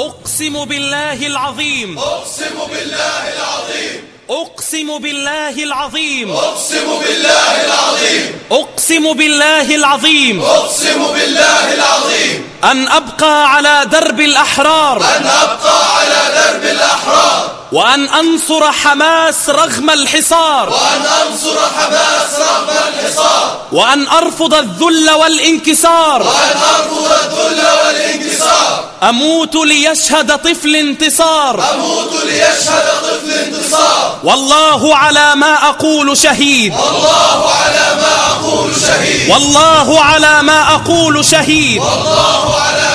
أقسم بالله العظيم. أقسم بالله العظيم. أقسم بالله العظيم. أقسم بالله العظيم. أقسم بالله العظيم. أقسم بالله العظيم. أن أبقى على درب الأحرار. أن أبقى على درب الأحرار. وأن أنصر حماس رغم الحصار. وأن أنصر حماس رغم الحصار. وأن أرفض الذل والانكسار. وأن أرفض الذل والانكسار أموت ليشهد طفل انتصار. أموت ليشهد طفل انتصار. والله على ما أقول شهيد. والله على ما أقول شهيد. والله على ما أقول شهيد. والله على